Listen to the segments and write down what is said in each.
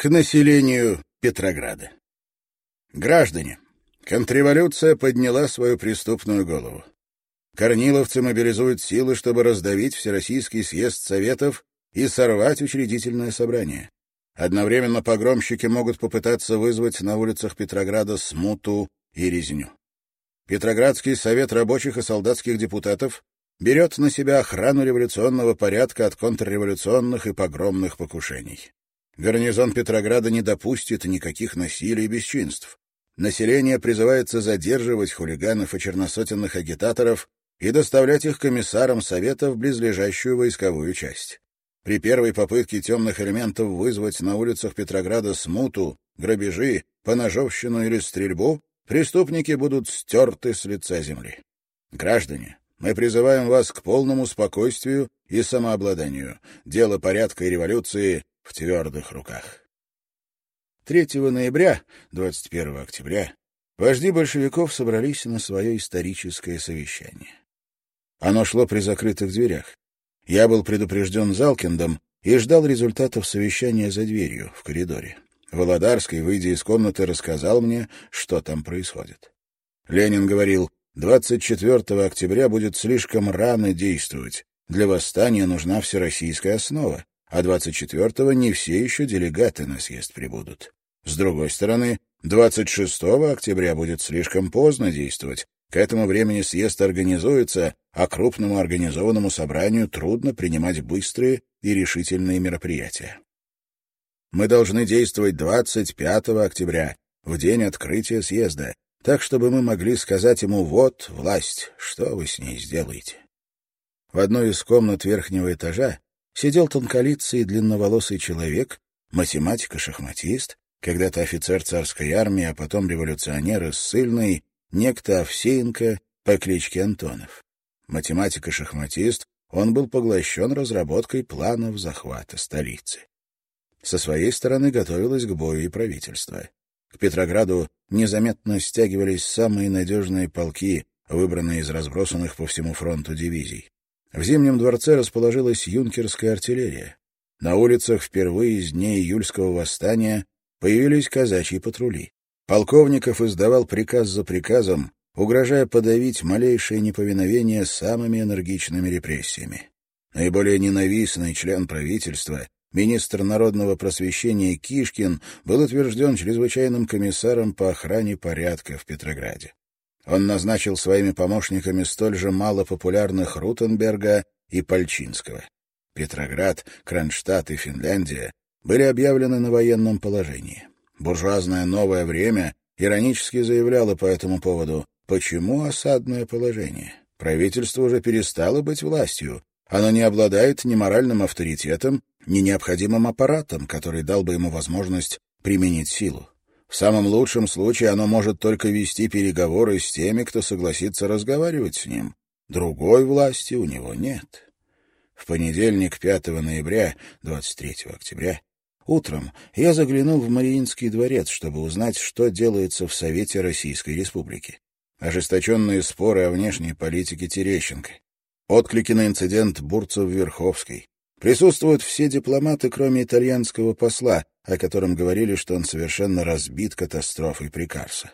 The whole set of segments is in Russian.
К населению Петрограда. Граждане, контрреволюция подняла свою преступную голову. Корниловцы мобилизуют силы, чтобы раздавить Всероссийский съезд Советов и сорвать учредительное собрание. Одновременно погромщики могут попытаться вызвать на улицах Петрограда смуту и резню. Петроградский совет рабочих и солдатских депутатов берет на себя охрану революционного порядка от контрреволюционных и погромных покушений. Гарнизон Петрограда не допустит никаких насилий и бесчинств. Население призывается задерживать хулиганов и черносотенных агитаторов и доставлять их комиссарам Совета в близлежащую войсковую часть. При первой попытке темных элементов вызвать на улицах Петрограда смуту, грабежи, поножовщину или стрельбу, преступники будут стерты с лица земли. Граждане, мы призываем вас к полному спокойствию и самообладанию. Дело порядка и революции в твердых руках. 3 ноября, 21 октября, вожди большевиков собрались на свое историческое совещание. Оно шло при закрытых дверях. Я был предупрежден Залкиндом и ждал результатов совещания за дверью, в коридоре. Володарский, выйдя из комнаты, рассказал мне, что там происходит. Ленин говорил, 24 октября будет слишком рано действовать. Для восстания нужна всероссийская основа, а 24-го не все еще делегаты на съезд прибудут. С другой стороны, 26 октября будет слишком поздно действовать. К этому времени съезд организуется, а крупному организованному собранию трудно принимать быстрые и решительные мероприятия. Мы должны действовать 25 октября, в день открытия съезда, так, чтобы мы могли сказать ему «Вот власть, что вы с ней сделаете?». В одной из комнат верхнего этажа сидел тонколицый и длинноволосый человек, математик и шахматист, когда-то офицер царской армии, а потом революционер и ссыльный, некто Овсеенко по кличке Антонов. Математик и шахматист, он был поглощен разработкой планов захвата столицы. Со своей стороны готовилось к бою и правительство. К Петрограду незаметно стягивались самые надежные полки, выбранные из разбросанных по всему фронту дивизий. В Зимнем дворце расположилась юнкерская артиллерия. На улицах впервые с дней июльского восстания появились казачьи патрули. Полковников издавал приказ за приказом, угрожая подавить малейшее неповиновение самыми энергичными репрессиями. Наиболее ненавистный член правительства, министр народного просвещения Кишкин, был утвержден чрезвычайным комиссаром по охране порядка в Петрограде. Он назначил своими помощниками столь же малопопулярных Рутенберга и Пальчинского. Петроград, Кронштадт и Финляндия были объявлены на военном положении. Буржуазное новое время иронически заявляло по этому поводу, почему осадное положение? Правительство уже перестало быть властью, оно не обладает ни моральным авторитетом, ни необходимым аппаратом, который дал бы ему возможность применить силу. В самом лучшем случае оно может только вести переговоры с теми, кто согласится разговаривать с ним. Другой власти у него нет. В понедельник, 5 ноября, 23 октября, утром я заглянул в Мариинский дворец, чтобы узнать, что делается в Совете Российской Республики. Ожесточенные споры о внешней политике Терещенко, отклики на инцидент Бурцев-Верховской. Присутствуют все дипломаты, кроме итальянского посла, о котором говорили, что он совершенно разбит катастрофой Прикарса.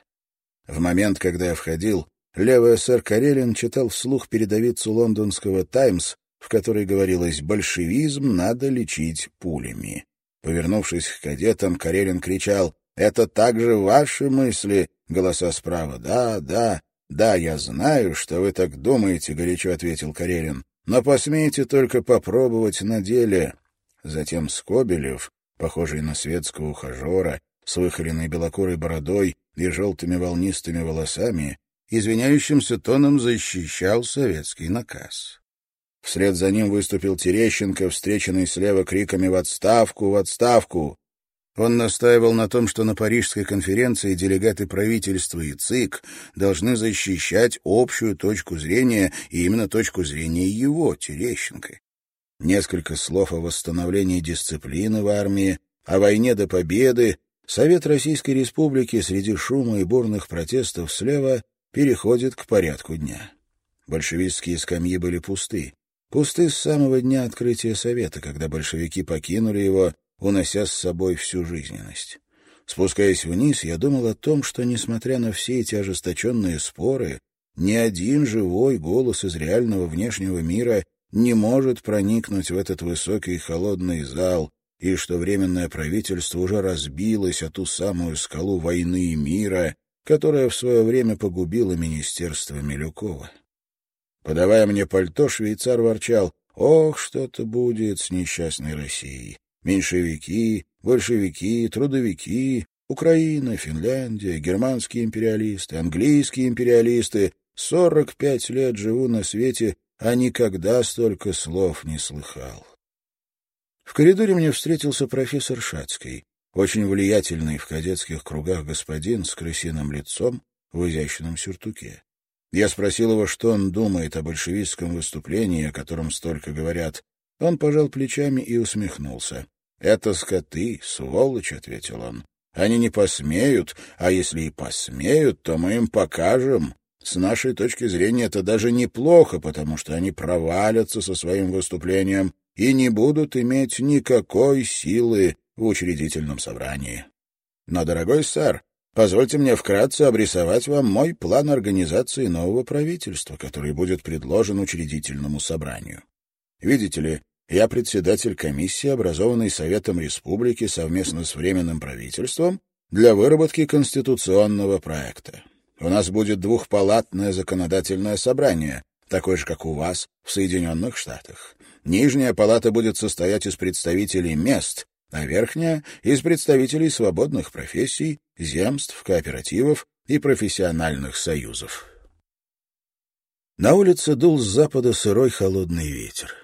В момент, когда я входил, левый эсер Карелин читал вслух передовицу лондонского «Таймс», в которой говорилось «большевизм надо лечить пулями». Повернувшись к кадетам, Карелин кричал «Это также ваши мысли?» Голоса справа «Да, да, да, я знаю, что вы так думаете», — горячо ответил Карелин. «Но посмейте только попробовать на деле». Затем Скобелев, похожий на светского ухажера, с выхоленной белокурой бородой и желтыми волнистыми волосами, извиняющимся тоном защищал советский наказ. Вслед за ним выступил Терещенко, встреченный слева криками «В отставку! В отставку!». Он настаивал на том, что на Парижской конференции делегаты правительства и ЦИК должны защищать общую точку зрения, и именно точку зрения его, Терещенко. Несколько слов о восстановлении дисциплины в армии, о войне до победы. Совет Российской Республики среди шума и бурных протестов слева переходит к порядку дня. Большевистские скамьи были пусты. Пусты с самого дня открытия Совета, когда большевики покинули его, унося с собой всю жизненность. Спускаясь вниз, я думал о том, что, несмотря на все эти ожесточенные споры, ни один живой голос из реального внешнего мира не может проникнуть в этот высокий холодный зал, и что Временное правительство уже разбилось о ту самую скалу войны и мира, которая в свое время погубила министерство Милюкова. Подавая мне пальто, швейцар ворчал, «Ох, что-то будет с несчастной Россией! Меньшевики, большевики, трудовики, Украина, Финляндия, германские империалисты, английские империалисты. Сорок пять лет живу на свете, а никогда столько слов не слыхал». В коридоре мне встретился профессор Шацкий, очень влиятельный в кадетских кругах господин с крысиным лицом в изящном сюртуке. Я спросил его, что он думает о большевистском выступлении, о котором столько говорят. Он пожал плечами и усмехнулся. «Это скоты, сволочь», — ответил он. «Они не посмеют, а если и посмеют, то мы им покажем. С нашей точки зрения это даже неплохо, потому что они провалятся со своим выступлением и не будут иметь никакой силы в учредительном собрании. Но, дорогой сэр, позвольте мне вкратце обрисовать вам мой план организации нового правительства, который будет предложен учредительному собранию. Видите ли, я председатель комиссии, образованной Советом Республики совместно с Временным правительством для выработки конституционного проекта. У нас будет двухпалатное законодательное собрание, такое же, как у вас в Соединенных Штатах. Нижняя палата будет состоять из представителей мест, а верхняя — из представителей свободных профессий, земств, кооперативов и профессиональных союзов. На улице дул с запада сырой холодный ветер.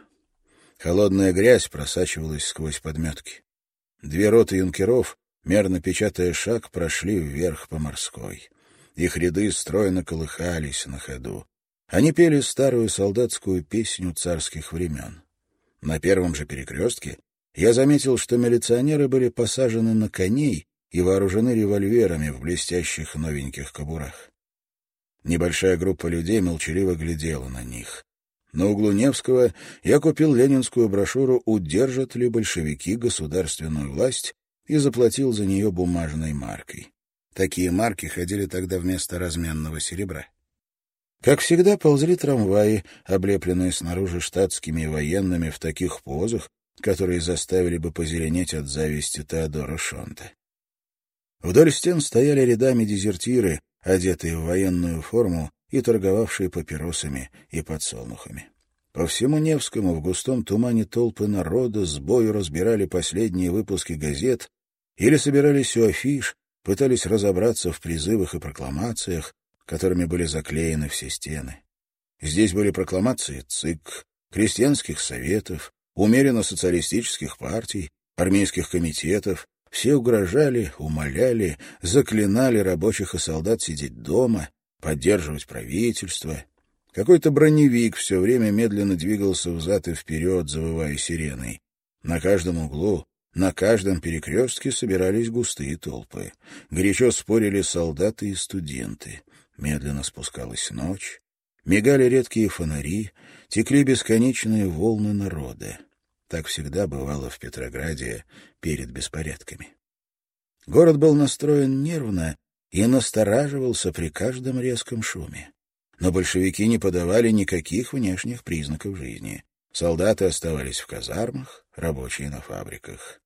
Холодная грязь просачивалась сквозь подметки. Две роты юнкеров, мерно печатая шаг, прошли вверх по морской. Их ряды стройно колыхались на ходу. Они пели старую солдатскую песню царских времен. На первом же перекрестке я заметил, что милиционеры были посажены на коней и вооружены револьверами в блестящих новеньких кобурах. Небольшая группа людей молчаливо глядела на них. На углу Невского я купил ленинскую брошюру «Удержат ли большевики государственную власть» и заплатил за нее бумажной маркой. Такие марки ходили тогда вместо разменного серебра. Как всегда, ползли трамваи, облепленные снаружи штатскими военными в таких позах, которые заставили бы позеленеть от зависти Теодора Шонта. Вдоль стен стояли рядами дезертиры, одетые в военную форму и торговавшие папиросами и подсолнухами. По всему Невскому в густом тумане толпы народа с бою разбирали последние выпуски газет или собирались у афиш, пытались разобраться в призывах и прокламациях, которыми были заклеены все стены. Здесь были прокламации ЦИК, крестьянских советов, умеренно-социалистических партий, армейских комитетов. Все угрожали, умоляли, заклинали рабочих и солдат сидеть дома, поддерживать правительство. Какой-то броневик все время медленно двигался взад и вперед, завывая сиреной. На каждом углу, на каждом перекрестке собирались густые толпы. Горячо спорили солдаты и студенты. Медленно спускалась ночь, мигали редкие фонари, текли бесконечные волны народа. Так всегда бывало в Петрограде перед беспорядками. Город был настроен нервно и настораживался при каждом резком шуме. Но большевики не подавали никаких внешних признаков жизни. Солдаты оставались в казармах, рабочие на фабриках.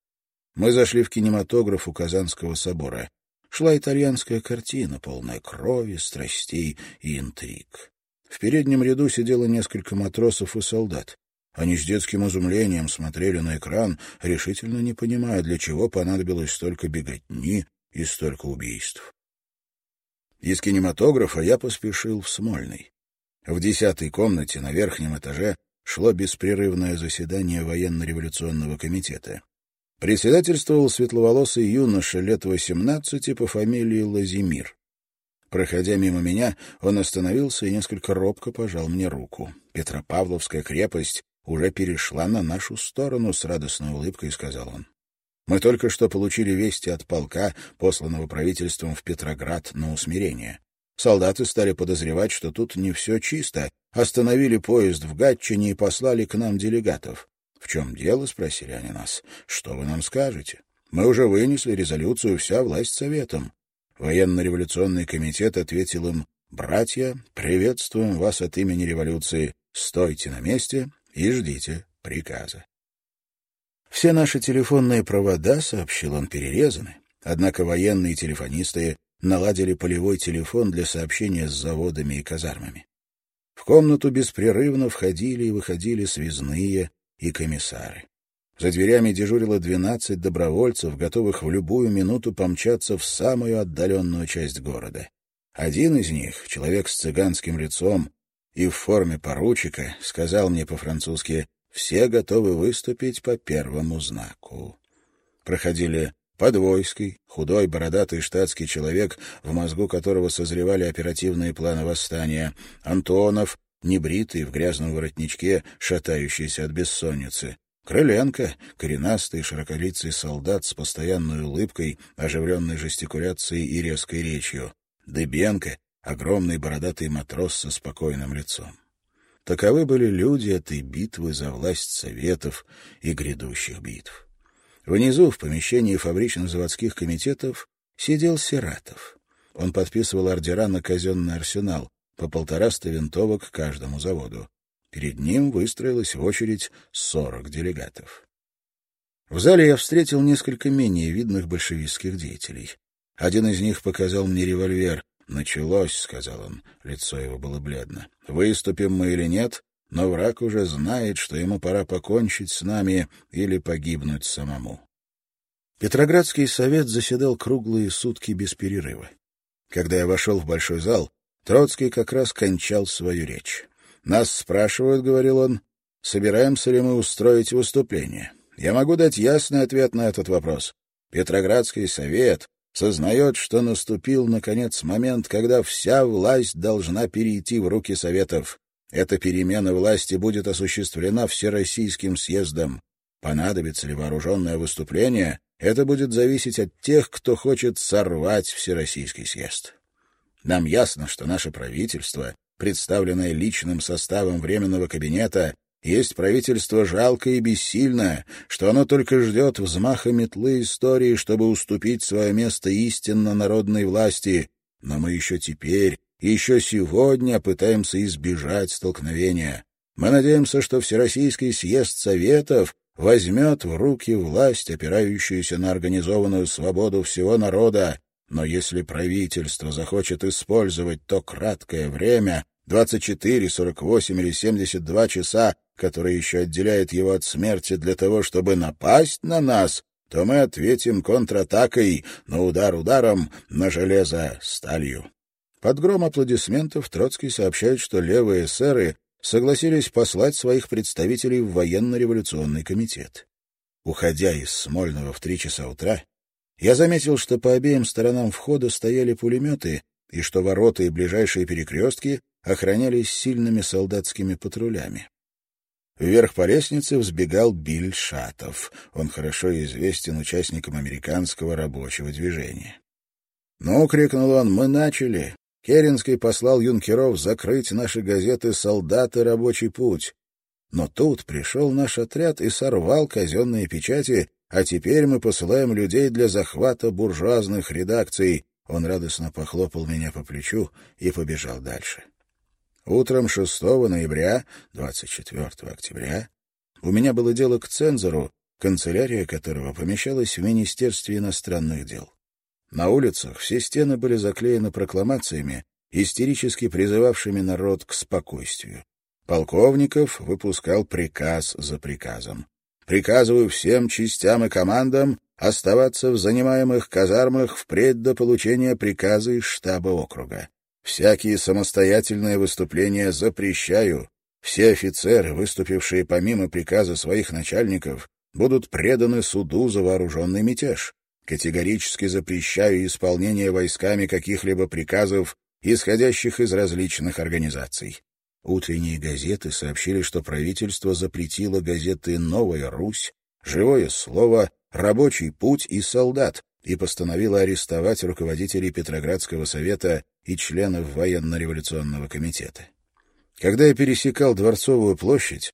Мы зашли в кинематограф у Казанского собора шла итальянская картина, полная крови, страстей и интриг. В переднем ряду сидело несколько матросов и солдат. Они с детским изумлением смотрели на экран, решительно не понимая, для чего понадобилось столько беготни и столько убийств. Из кинематографа я поспешил в Смольный. В десятой комнате на верхнем этаже шло беспрерывное заседание военно-революционного комитета. Председательствовал светловолосый юноша лет восемнадцати по фамилии Лазимир. Проходя мимо меня, он остановился и несколько робко пожал мне руку. Петропавловская крепость уже перешла на нашу сторону, с радостной улыбкой сказал он. Мы только что получили вести от полка, посланного правительством в Петроград на усмирение. Солдаты стали подозревать, что тут не все чисто, остановили поезд в Гатчине и послали к нам делегатов. «В чем дело?» — спросили они нас. «Что вы нам скажете? Мы уже вынесли резолюцию «Вся власть советом». Военно-революционный комитет ответил им «Братья, приветствуем вас от имени революции. Стойте на месте и ждите приказа». Все наши телефонные провода, сообщил он, перерезаны. Однако военные телефонисты наладили полевой телефон для сообщения с заводами и казармами. В комнату беспрерывно входили и выходили связные и комиссары. За дверями дежурило двенадцать добровольцев, готовых в любую минуту помчаться в самую отдаленную часть города. Один из них, человек с цыганским лицом и в форме поручика, сказал мне по-французски «Все готовы выступить по первому знаку». Проходили Подвойский, худой, бородатый штатский человек, в мозгу которого созревали оперативные планы восстания. Антонов, небритый, в грязном воротничке, шатающийся от бессонницы. Крыленко, коренастый, широколицый солдат с постоянной улыбкой, оживленной жестикуляцией и резкой речью. Дыбенко, огромный бородатый матрос со спокойным лицом. Таковы были люди этой битвы за власть советов и грядущих битв. Внизу, в помещении фабрично-заводских комитетов, сидел Сиратов. Он подписывал ордера на казенный арсенал, по полтораста винтовок каждому заводу. Перед ним выстроилась в очередь сорок делегатов. В зале я встретил несколько менее видных большевистских деятелей. Один из них показал мне револьвер. «Началось», — сказал он, лицо его было бледно. «Выступим мы или нет, но враг уже знает, что ему пора покончить с нами или погибнуть самому. Петроградский совет заседал круглые сутки без перерыва. Когда я вошел в большой зал, Троцкий как раз кончал свою речь. «Нас спрашивают, — говорил он, — собираемся ли мы устроить выступление. Я могу дать ясный ответ на этот вопрос. Петроградский совет сознает, что наступил, наконец, момент, когда вся власть должна перейти в руки советов. Эта перемена власти будет осуществлена Всероссийским съездом. Понадобится ли вооруженное выступление, это будет зависеть от тех, кто хочет сорвать Всероссийский съезд. Нам ясно, что наше правительство, представленное личным составом Временного кабинета, есть правительство жалкое и бессильное, что оно только ждет взмаха метлы истории, чтобы уступить свое место истинно народной власти. Но мы еще теперь еще сегодня пытаемся избежать столкновения. Мы надеемся, что Всероссийский съезд Советов возьмет в руки власть, опирающуюся на организованную свободу всего народа, но если правительство захочет использовать то краткое время, 24, 48 или 72 часа, которое еще отделяет его от смерти для того, чтобы напасть на нас, то мы ответим контратакой, на удар ударом, на железо сталью. Под гром аплодисментов Троцкий сообщает, что левые эсеры согласились послать своих представителей в военно-революционный комитет. Уходя из Смольного в три часа утра, я заметил, что по обеим сторонам входа стояли пулеметы и что ворота и ближайшие перекрестки охранялись сильными солдатскими патрулями. Вверх по лестнице взбегал Биль Шатов. Он хорошо известен участникам американского рабочего движения. «Ну!» — крикнул он. «Мы начали! Керенский послал юнкеров закрыть наши газеты «Солдат» и «Рабочий путь». Но тут пришел наш отряд и сорвал казенные печати, а теперь мы посылаем людей для захвата буржуазных редакций. Он радостно похлопал меня по плечу и побежал дальше. Утром 6 ноября, 24 октября, у меня было дело к цензору, канцелярия которого помещалась в Министерстве иностранных дел. На улицах все стены были заклеены прокламациями, истерически призывавшими народ к спокойствию. Полковников выпускал приказ за приказом. «Приказываю всем частям и командам оставаться в занимаемых казармах впредь до получения приказа из штаба округа. Всякие самостоятельные выступления запрещаю. Все офицеры, выступившие помимо приказа своих начальников, будут преданы суду за вооруженный мятеж. Категорически запрещаю исполнение войсками каких-либо приказов, исходящих из различных организаций. Утренние газеты сообщили, что правительство запретило газеты «Новая Русь», «Живое слово», «Рабочий путь» и «Солдат» и постановило арестовать руководителей Петроградского совета и членов военно-революционного комитета. Когда я пересекал Дворцовую площадь,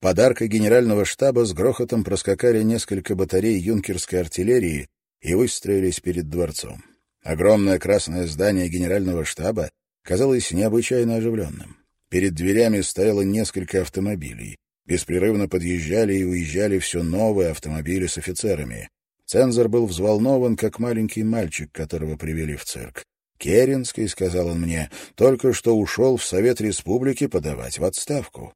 подарка генерального штаба с грохотом проскакали несколько батарей юнкерской артиллерии и выстроились перед дворцом. Огромное красное здание генерального штаба казалось необычайно оживленным. Перед дверями стояло несколько автомобилей. Беспрерывно подъезжали и уезжали все новые автомобили с офицерами. Цензор был взволнован, как маленький мальчик, которого привели в цирк. «Керенский», — сказал он мне, — «только что ушел в Совет Республики подавать в отставку».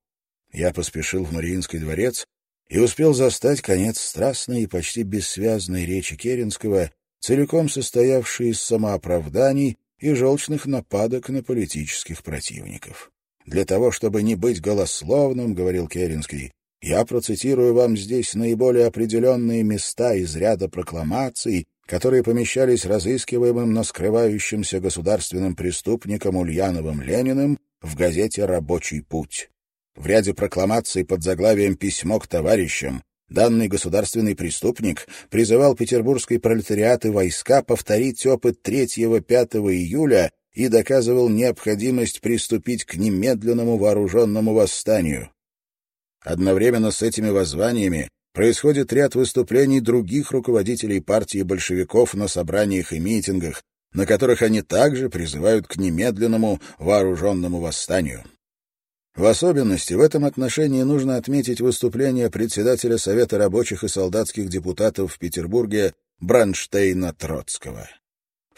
Я поспешил в Мариинский дворец и успел застать конец страстной и почти бессвязной речи Керенского, целиком состоявшей из самооправданий и желчных нападок на политических противников. Для того, чтобы не быть голословным, — говорил Керенский, — я процитирую вам здесь наиболее определенные места из ряда прокламаций, которые помещались разыскиваемым, но скрывающимся государственным преступником Ульяновым Лениным в газете «Рабочий путь». В ряде прокламаций под заглавием «Письмо к товарищам» данный государственный преступник призывал петербургский пролетариат и войска повторить опыт 3-5 июля и доказывал необходимость приступить к немедленному вооруженному восстанию. Одновременно с этими воззваниями происходит ряд выступлений других руководителей партии большевиков на собраниях и митингах, на которых они также призывают к немедленному вооруженному восстанию. В особенности в этом отношении нужно отметить выступление председателя Совета рабочих и солдатских депутатов в Петербурге Бранштейна Троцкого.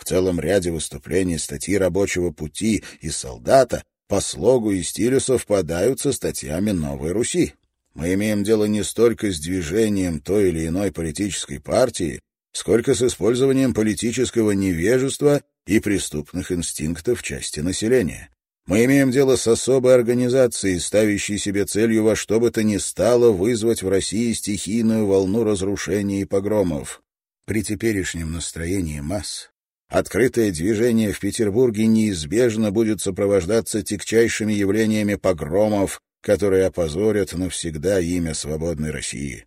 В целом ряде выступлений статьи рабочего пути и солдата по слогу и стилю совпадают со статьями «Новой Руси». Мы имеем дело не столько с движением той или иной политической партии, сколько с использованием политического невежества и преступных инстинктов части населения. Мы имеем дело с особой организацией, ставящей себе целью во что бы то ни стало вызвать в России стихийную волну разрушений и погромов. При теперешнем настроении масс Открытое движение в Петербурге неизбежно будет сопровождаться тягчайшими явлениями погромов, которые опозорят навсегда имя свободной России.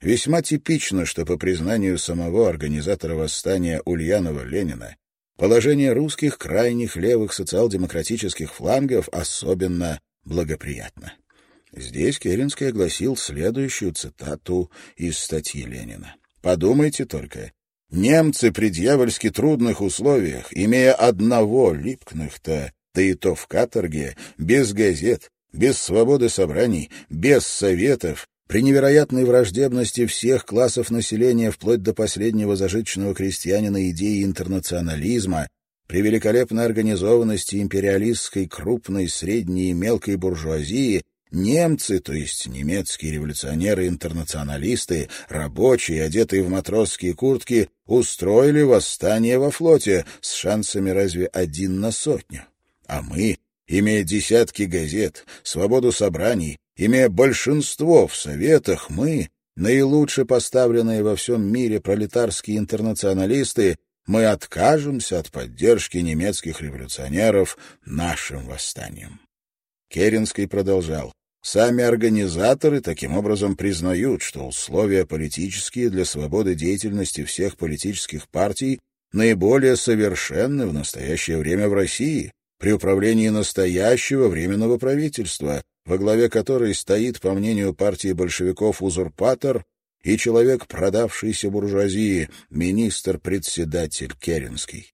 Весьма типично, что по признанию самого организатора восстания Ульянова Ленина положение русских крайних левых социал-демократических флангов особенно благоприятно. Здесь Керенский огласил следующую цитату из статьи Ленина. «Подумайте только, Немцы при дьявольски трудных условиях, имея одного липкных-то, да и то в каторге, без газет, без свободы собраний, без советов, при невероятной враждебности всех классов населения вплоть до последнего зажиточного крестьянина идеи интернационализма, при великолепной организованности империалистской крупной, средней и мелкой буржуазии, Немцы, то есть немецкие революционеры-интернационалисты, рабочие, одетые в матросские куртки, устроили восстание во флоте с шансами разве один на сотню. А мы, имея десятки газет, свободу собраний, имея большинство в советах, мы, наилучше поставленные во всем мире пролетарские интернационалисты, мы откажемся от поддержки немецких революционеров нашим восстанием. Керенский продолжал. Сами организаторы таким образом признают, что условия политические для свободы деятельности всех политических партий наиболее совершенны в настоящее время в России при управлении настоящего временного правительства, во главе которой стоит, по мнению партии большевиков, узурпатор и человек, продавшийся буржуазии, министр-председатель Керенский.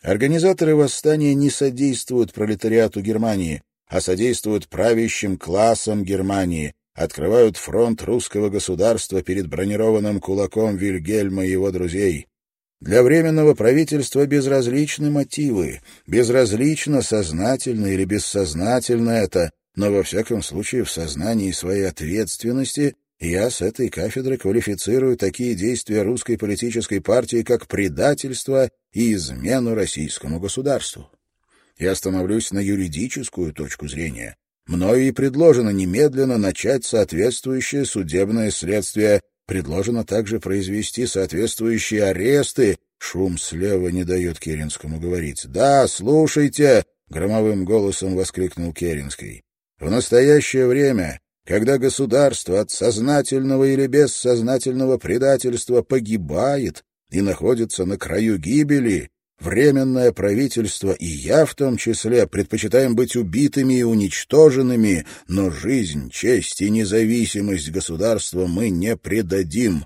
Организаторы восстания не содействуют пролетариату Германии, а содействуют правящим классам Германии, открывают фронт русского государства перед бронированным кулаком Вильгельма и его друзей. Для Временного правительства безразличны мотивы, безразлично сознательно или бессознательно это, но во всяком случае в сознании своей ответственности я с этой кафедры квалифицирую такие действия русской политической партии как предательство и измену российскому государству и остановлюсь на юридическую точку зрения. Мною и предложено немедленно начать соответствующее судебное следствие. Предложено также произвести соответствующие аресты. Шум слева не дает Керенскому говорить. «Да, слушайте!» — громовым голосом воскликнул Керенский. «В настоящее время, когда государство от сознательного или бессознательного предательства погибает и находится на краю гибели, Временное правительство, и я в том числе, предпочитаем быть убитыми и уничтоженными, но жизнь, честь и независимость государства мы не предадим.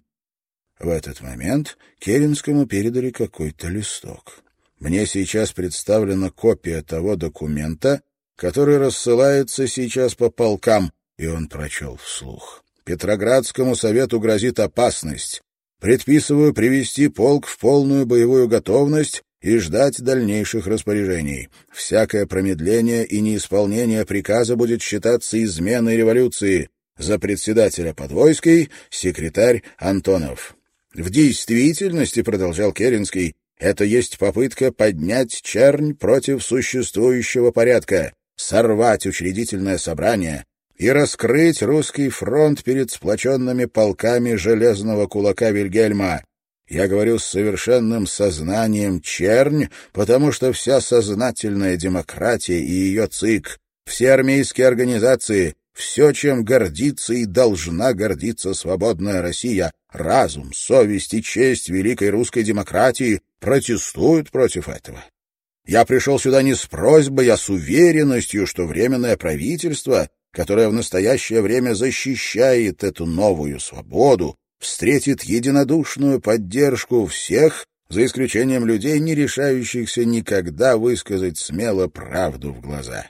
В этот момент Керенскому передали какой-то листок. Мне сейчас представлена копия того документа, который рассылается сейчас по полкам, и он прочел вслух. Петроградскому совету грозит опасность. Предписываю привести полк в полную боевую готовность и ждать дальнейших распоряжений. Всякое промедление и неисполнение приказа будет считаться изменой революции. За председателя Подвойский секретарь Антонов. В действительности, продолжал Керенский, это есть попытка поднять чернь против существующего порядка, сорвать учредительное собрание и раскрыть русский фронт перед сплоченными полками железного кулака Вильгельма. Я говорю с совершенным сознанием чернь, потому что вся сознательная демократия и ее ЦИК, все армейские организации, все, чем гордится и должна гордиться свободная Россия, разум, совесть и честь великой русской демократии протестуют против этого. Я пришел сюда не с просьбой, а с уверенностью, что Временное правительство, которое в настоящее время защищает эту новую свободу, встретит единодушную поддержку всех, за исключением людей, не решающихся никогда высказать смело правду в глаза.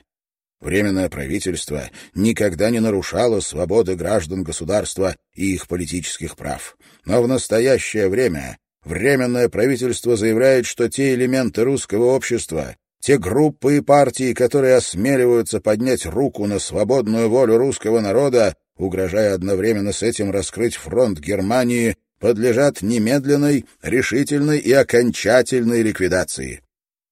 Временное правительство никогда не нарушало свободы граждан государства и их политических прав. Но в настоящее время Временное правительство заявляет, что те элементы русского общества, те группы и партии, которые осмеливаются поднять руку на свободную волю русского народа, угрожая одновременно с этим раскрыть фронт Германии, подлежат немедленной, решительной и окончательной ликвидации.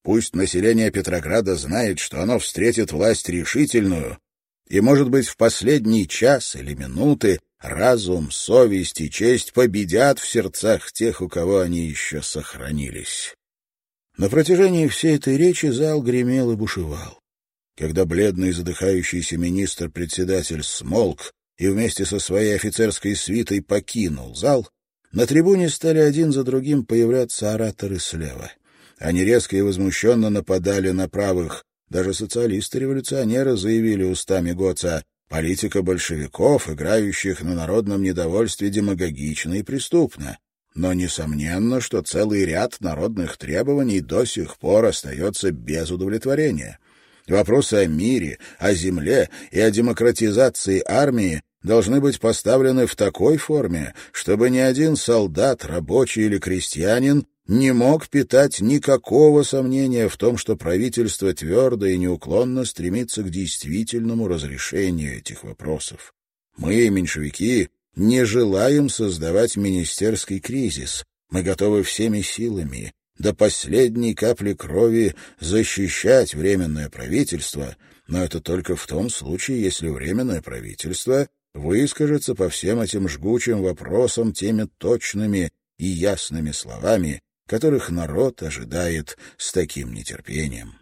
Пусть население Петрограда знает, что оно встретит власть решительную, и, может быть, в последний час или минуты разум, совесть и честь победят в сердцах тех, у кого они еще сохранились. На протяжении всей этой речи зал гремел и бушевал. Когда бледный задыхающийся министр-председатель смолк и вместе со своей офицерской свитой покинул зал, на трибуне стали один за другим появляться ораторы слева — они резко и возмущенно нападали на правых. Даже социалисты-революционеры заявили устами Гоца «Политика большевиков, играющих на народном недовольстве, демагогична и преступна». Но несомненно, что целый ряд народных требований до сих пор остается без удовлетворения. Вопросы о мире, о земле и о демократизации армии должны быть поставлены в такой форме, чтобы ни один солдат, рабочий или крестьянин не мог питать никакого сомнения в том, что правительство твердо и неуклонно стремится к действительному разрешению этих вопросов. Мы, меньшевики, не желаем создавать министерский кризис. Мы готовы всеми силами, до последней капли крови, защищать Временное правительство, но это только в том случае, если Временное правительство выскажется по всем этим жгучим вопросам теми точными и ясными словами, которых народ ожидает с таким нетерпением.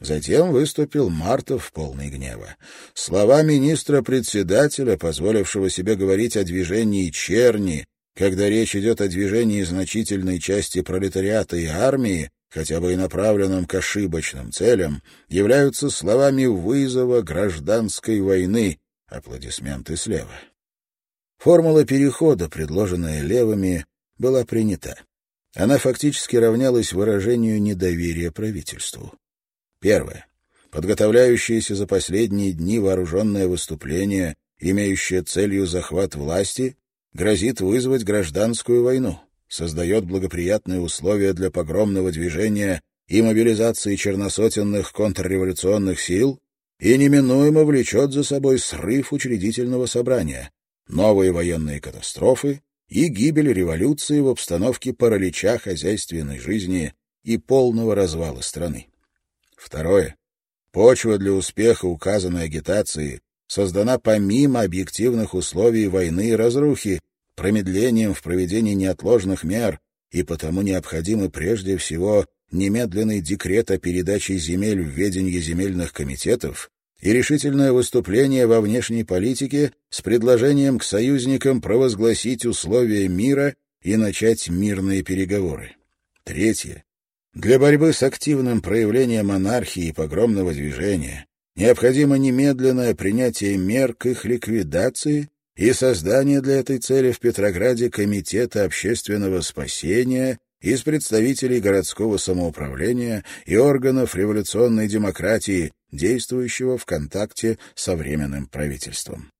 Затем выступил Мартов в полной гнева. Слова министра-председателя, позволившего себе говорить о движении черни, когда речь идет о движении значительной части пролетариата и армии, хотя бы и направленном к ошибочным целям, являются словами вызова гражданской войны. Аплодисменты слева. Формула перехода, предложенная левыми, была принята. Она фактически равнялась выражению недоверия правительству. Первое. Подготовляющееся за последние дни вооруженное выступление, имеющее целью захват власти, грозит вызвать гражданскую войну, создает благоприятные условия для погромного движения и мобилизации черносотенных контрреволюционных сил и неминуемо влечет за собой срыв учредительного собрания, новые военные катастрофы и гибель революции в обстановке паралича хозяйственной жизни и полного развала страны. Второе. Почва для успеха указанной агитации создана помимо объективных условий войны и разрухи, промедлением в проведении неотложных мер, и потому необходимы прежде всего немедленный декрет о передаче земель в ведение земельных комитетов и решительное выступление во внешней политике с предложением к союзникам провозгласить условия мира и начать мирные переговоры. Третье. Для борьбы с активным проявлением монархии и погромного движения необходимо немедленное принятие мер к их ликвидации и создание для этой цели в Петрограде Комитета общественного спасения из представителей городского самоуправления и органов революционной демократии, действующего в контакте со Временным правительством.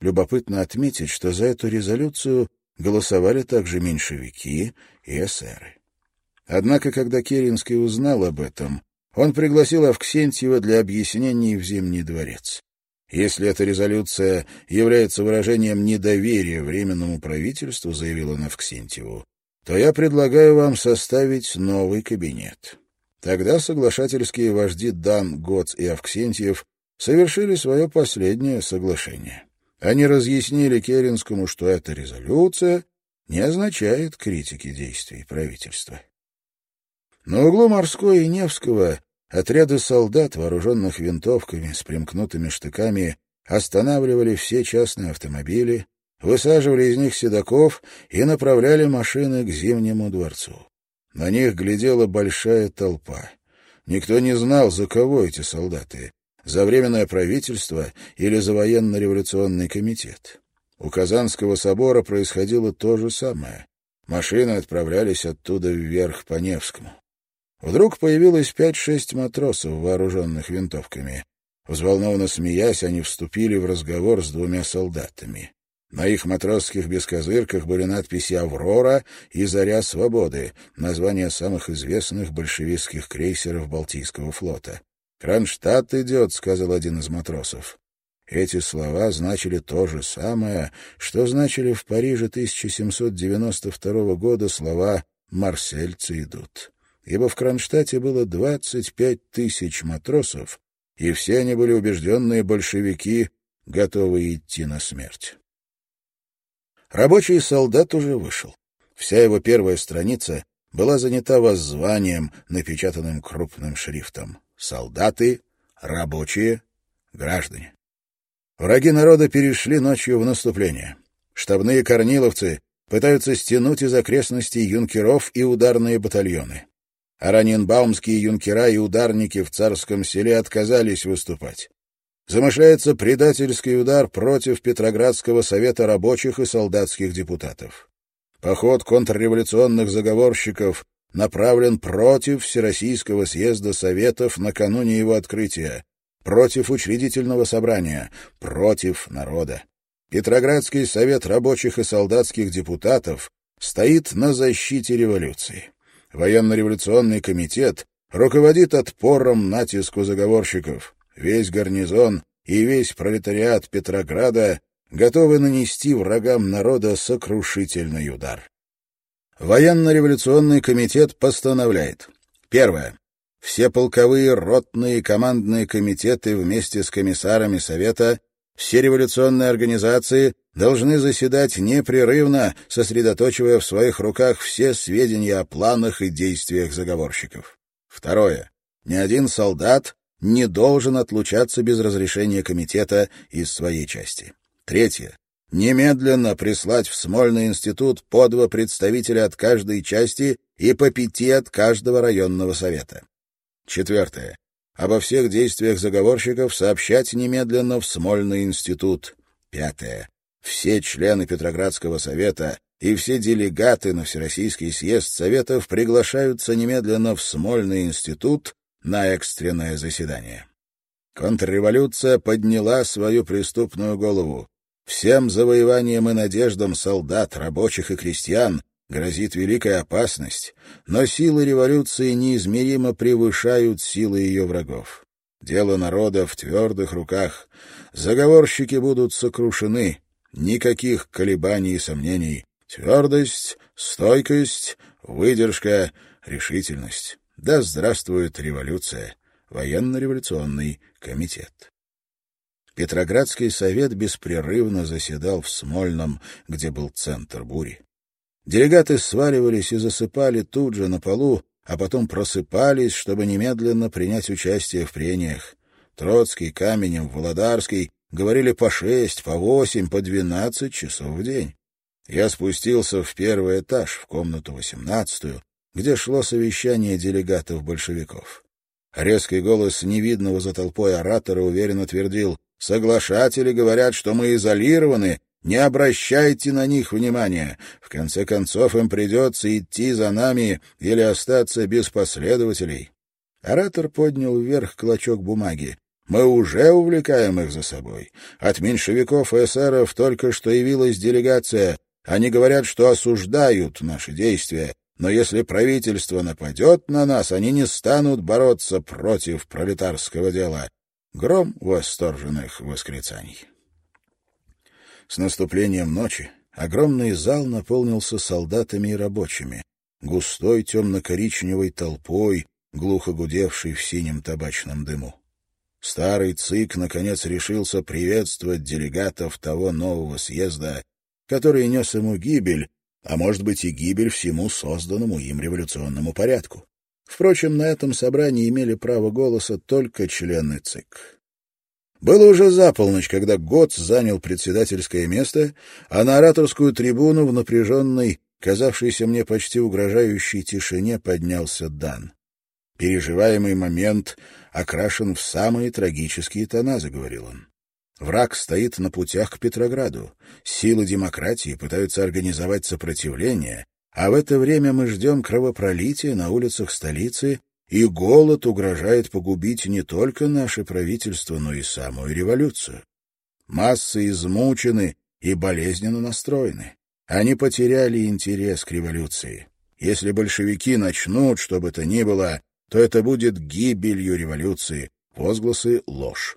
Любопытно отметить, что за эту резолюцию голосовали также меньшевики и эсеры. Однако, когда Керенский узнал об этом, он пригласил Авксентьева для объяснений в Зимний дворец. Если эта резолюция является выражением недоверия Временному правительству, заявил он Авксентьеву, то я предлагаю вам составить новый кабинет. Тогда соглашательские вожди Дан, Гоц и Авксентьев совершили свое последнее соглашение. Они разъяснили Керенскому, что эта резолюция не означает критики действий правительства. На углу Морской и Невского отряды солдат, вооруженных винтовками с примкнутыми штыками, останавливали все частные автомобили, высаживали из них седаков и направляли машины к Зимнему дворцу. На них глядела большая толпа. Никто не знал, за кого эти солдаты — за Временное правительство или за военно-революционный комитет. У Казанского собора происходило то же самое. Машины отправлялись оттуда вверх по Невскому. Вдруг появилось пять-шесть матросов, вооруженных винтовками. Взволнованно смеясь, они вступили в разговор с двумя солдатами. На их матросских бескозырках были надписи «Аврора» и «Заря свободы», названия самых известных большевистских крейсеров Балтийского флота. «Кронштадт идет», — сказал один из матросов. Эти слова значили то же самое, что значили в Париже 1792 года слова «Марсельцы идут». Ибо в Кронштадте было 25 тысяч матросов, и все они были убежденные большевики, готовые идти на смерть. Рабочий солдат уже вышел. Вся его первая страница была занята воззванием, напечатанным крупным шрифтом. «Солдаты, рабочие, граждане». Враги народа перешли ночью в наступление. Штабные корниловцы пытаются стянуть из окрестностей юнкеров и ударные батальоны. Аранинбаумские юнкера и ударники в царском селе отказались выступать замышляется предательский удар против Петроградского совета рабочих и солдатских депутатов. Поход контрреволюционных заговорщиков направлен против Всероссийского съезда Советов накануне его открытия, против учредительного собрания, против народа. Петроградский совет рабочих и солдатских депутатов стоит на защите революции. Военно-революционный комитет руководит отпором натиску заговорщиков весь гарнизон и весь пролетариат Петрограда готовы нанести врагам народа сокрушительный удар. Военно-революционный комитет постановляет. Первое. Все полковые, ротные командные комитеты вместе с комиссарами Совета, все революционные организации должны заседать непрерывно, сосредоточивая в своих руках все сведения о планах и действиях заговорщиков. Второе. Ни один солдат не должен отлучаться без разрешения комитета из своей части. Третье. Немедленно прислать в Смольный институт по два представителя от каждой части и по пяти от каждого районного совета. Четвертое. Обо всех действиях заговорщиков сообщать немедленно в Смольный институт. Пятое. Все члены Петроградского совета и все делегаты на Всероссийский съезд Советов приглашаются немедленно в Смольный институт на экстренное заседание. Контрреволюция подняла свою преступную голову. Всем завоеваниям и надеждам солдат, рабочих и крестьян грозит великая опасность, но силы революции неизмеримо превышают силы ее врагов. Дело народа в твердых руках. Заговорщики будут сокрушены. Никаких колебаний и сомнений. Твердость, стойкость, выдержка, решительность. Да здравствует революция! Военно-революционный комитет. Петроградский совет беспрерывно заседал в Смольном, где был центр бури. Делегаты сваливались и засыпали тут же на полу, а потом просыпались, чтобы немедленно принять участие в прениях. Троцкий, Каменем, Володарский говорили по шесть, по восемь, по двенадцать часов в день. Я спустился в первый этаж, в комнату восемнадцатую, где шло совещание делегатов большевиков. Резкий голос невидного за толпой оратора уверенно твердил «Соглашатели говорят, что мы изолированы, не обращайте на них внимания. В конце концов, им придется идти за нами или остаться без последователей». Оратор поднял вверх клочок бумаги. Мы уже увлекаем их за собой. От меньшевиков и эсеров только что явилась делегация. Они говорят, что осуждают наши действия, но если правительство нападет на нас, они не станут бороться против пролетарского дела. Гром восторженных восклицаний. С наступлением ночи огромный зал наполнился солдатами и рабочими, густой темно-коричневой толпой, глухо гудевшей в синем табачном дыму. Старый ЦИК, наконец, решился приветствовать делегатов того нового съезда, который нес ему гибель, а может быть и гибель всему созданному им революционному порядку. Впрочем, на этом собрании имели право голоса только члены ЦИК. Было уже за полночь, когда Готс занял председательское место, а на ораторскую трибуну в напряженной, казавшейся мне почти угрожающей тишине поднялся Дан. Переживаемый момент окрашен в самые трагические тона, — заговорил он. Враг стоит на путях к Петрограду. Силы демократии пытаются организовать сопротивление, а в это время мы ждем кровопролития на улицах столицы, и голод угрожает погубить не только наше правительство, но и самую революцию. Массы измучены и болезненно настроены. Они потеряли интерес к революции. Если большевики начнут, что бы то ни было, то это будет гибелью революции. Возгласы — ложь.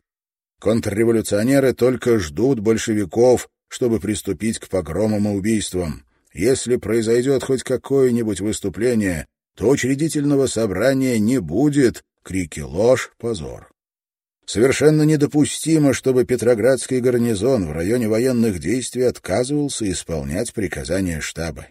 Контрреволюционеры только ждут большевиков, чтобы приступить к погромам и убийствам. Если произойдет хоть какое-нибудь выступление, то учредительного собрания не будет, крики «ложь», «позор». Совершенно недопустимо, чтобы Петроградский гарнизон в районе военных действий отказывался исполнять приказания штаба.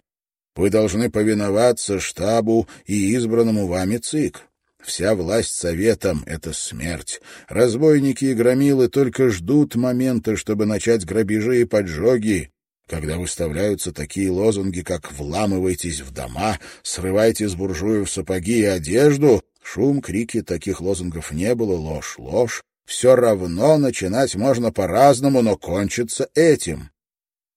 Вы должны повиноваться штабу и избранному вами ЦИК. Вся власть советом — это смерть. Разбойники и громилы только ждут момента, чтобы начать грабежи и поджоги. Когда выставляются такие лозунги, как «вламывайтесь в дома», «срывайте с буржуев сапоги и одежду», шум, крики, таких лозунгов не было, ложь, ложь. Все равно начинать можно по-разному, но кончится этим.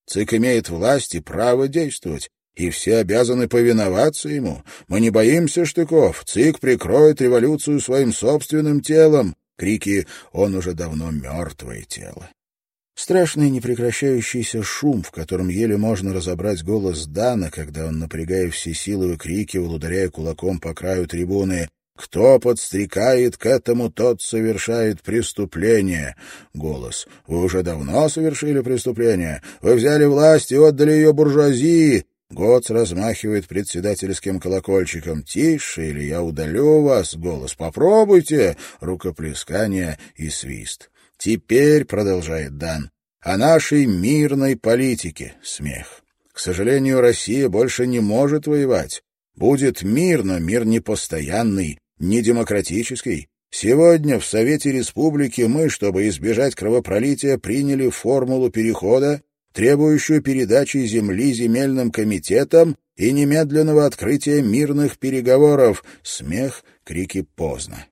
ЦИК имеет власть и право действовать и все обязаны повиноваться ему. Мы не боимся штыков. ЦИК прикроет революцию своим собственным телом. Крики «Он уже давно мертвое тело». Страшный непрекращающийся шум, в котором еле можно разобрать голос Дана, когда он, напрягая все силы, выкрикивал, ударяя кулаком по краю трибуны «Кто подстрекает к этому, тот совершает преступление». Голос «Вы уже давно совершили преступление. Вы взяли власть и отдали ее буржуазии. Гоц размахивает председательским колокольчиком. «Тише, или я удалю вас!» Голос «Попробуйте!» Рукоплескание и свист. «Теперь», — продолжает Дан, — «о нашей мирной политике». Смех. «К сожалению, Россия больше не может воевать. Будет мир, но мир не постоянный, не демократический. Сегодня в Совете Республики мы, чтобы избежать кровопролития, приняли формулу перехода, требующую передачи земли земельным комитетам и немедленного открытия мирных переговоров. Смех, крики поздно.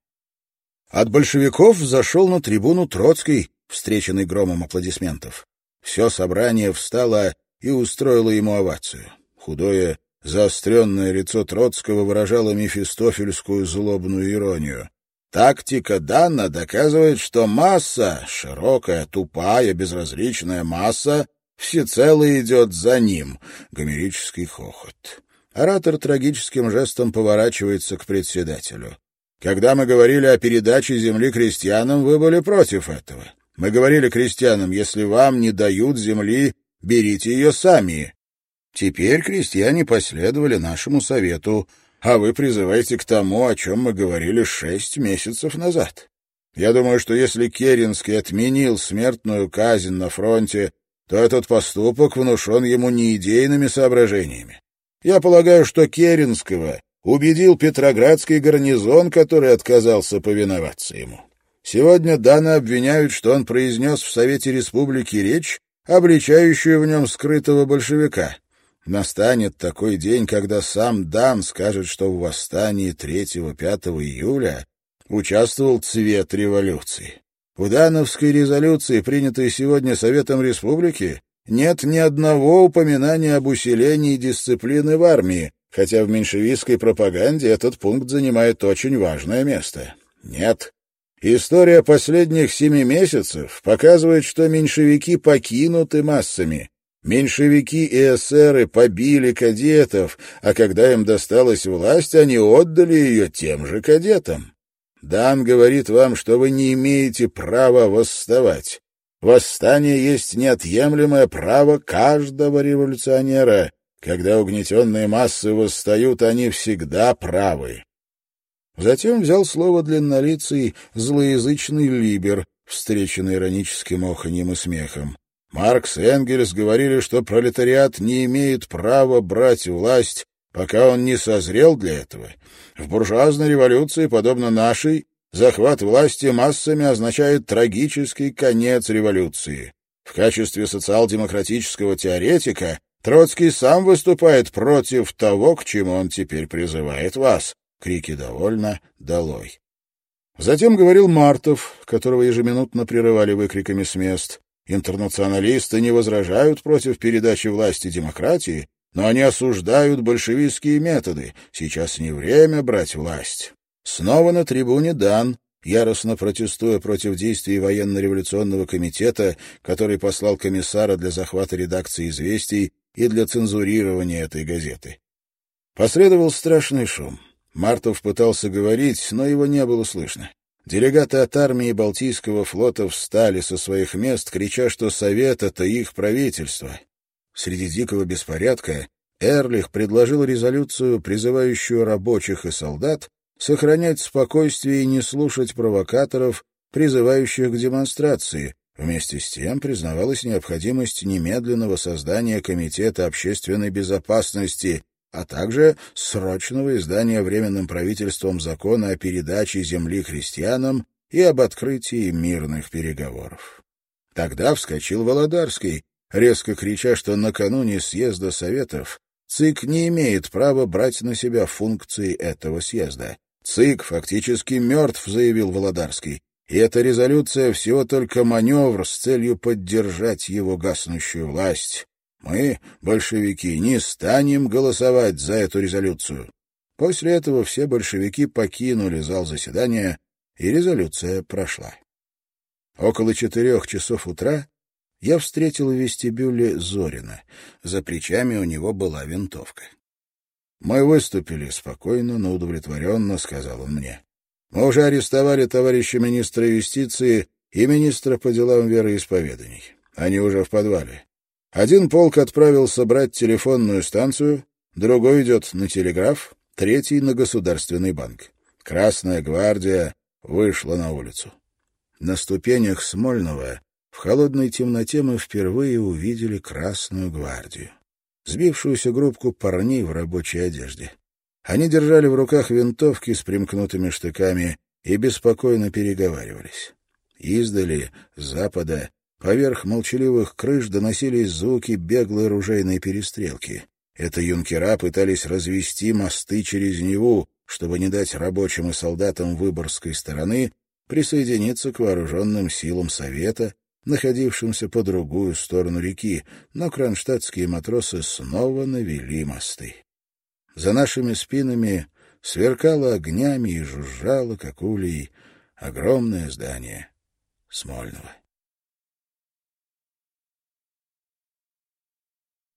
От большевиков зашел на трибуну Троцкий, встреченный громом аплодисментов. Все собрание встало и устроило ему овацию. Худое, заостренное лицо Троцкого выражало мефистофельскую злобную иронию. Тактика Дана доказывает, что масса, широкая, тупая, безразличная масса, всецело идет за ним. Гомерический хохот. Оратор трагическим жестом поворачивается к председателю. Когда мы говорили о передаче земли крестьянам, вы были против этого. Мы говорили крестьянам, если вам не дают земли, берите ее сами. Теперь крестьяне последовали нашему совету, а вы призываете к тому, о чем мы говорили шесть месяцев назад. Я думаю, что если Керенский отменил смертную казнь на фронте то этот поступок внушен ему не идейными соображениями. Я полагаю, что Керенского убедил Петроградский гарнизон, который отказался повиноваться ему. Сегодня Дана обвиняют, что он произнес в Совете Республики речь, обличающую в нем скрытого большевика. Настанет такой день, когда сам Дан скажет, что в восстании 3-5 июля участвовал цвет революции. В Дановской резолюции, принятой сегодня Советом Республики, нет ни одного упоминания об усилении дисциплины в армии, хотя в меньшевистской пропаганде этот пункт занимает очень важное место. Нет. История последних семи месяцев показывает, что меньшевики покинуты массами. Меньшевики и эсеры побили кадетов, а когда им досталась власть, они отдали ее тем же кадетам. Дан говорит вам, что вы не имеете права восставать. Восстание есть неотъемлемое право каждого революционера. Когда угнетенные массы восстают, они всегда правы. Затем взял слово длиннолицый злоязычный либер, встреченный ироническим оханьем и смехом. Маркс и Энгельс говорили, что пролетариат не имеет права брать власть пока он не созрел для этого. В буржуазной революции, подобно нашей, захват власти массами означает трагический конец революции. В качестве социал-демократического теоретика Троцкий сам выступает против того, к чему он теперь призывает вас. Крики «Довольно! Долой!». Затем говорил Мартов, которого ежеминутно прерывали выкриками с мест. Интернационалисты не возражают против передачи власти демократии, но они осуждают большевистские методы. Сейчас не время брать власть. Снова на трибуне Дан, яростно протестуя против действий военно-революционного комитета, который послал комиссара для захвата редакции «Известий» и для цензурирования этой газеты. Последовал страшный шум. Мартов пытался говорить, но его не было слышно. Делегаты от армии Балтийского флота встали со своих мест, крича, что Совет — это их правительство. Среди дикого беспорядка Эрлих предложил резолюцию, призывающую рабочих и солдат сохранять спокойствие и не слушать провокаторов, призывающих к демонстрации. Вместе с тем признавалась необходимость немедленного создания Комитета общественной безопасности, а также срочного издания Временным правительством закона о передаче земли христианам и об открытии мирных переговоров. Тогда вскочил Володарский, резко крича, что накануне съезда Советов ЦИК не имеет права брать на себя функции этого съезда. ЦИК фактически мертв, заявил Володарский, и эта резолюция всего только маневр с целью поддержать его гаснущую власть. Мы, большевики, не станем голосовать за эту резолюцию. После этого все большевики покинули зал заседания, и резолюция прошла. Около четырех часов утра я встретил в вестибюле Зорина. За плечами у него была винтовка. «Мы выступили спокойно, но удовлетворенно», — сказал он мне. «Мы уже арестовали товарища министра юстиции и министра по делам вероисповеданий. Они уже в подвале. Один полк отправился брать телефонную станцию, другой идет на телеграф, третий — на государственный банк. Красная гвардия вышла на улицу. На ступенях Смольного в холодной темноте мы впервые увидели Красную гвардию. Сбившуюся группку парней в рабочей одежде. Они держали в руках винтовки с примкнутыми штыками и беспокойно переговаривались. Издали, с запада, поверх молчаливых крыш доносились звуки беглой ружейной перестрелки. Это юнкера пытались развести мосты через Неву, чтобы не дать рабочим и солдатам выборской стороны присоединиться к вооруженным силам Совета находившимся по другую сторону реки, но кронштадтские матросы снова навели мосты. За нашими спинами сверкало огнями и жужжало, как улей, огромное здание Смольного.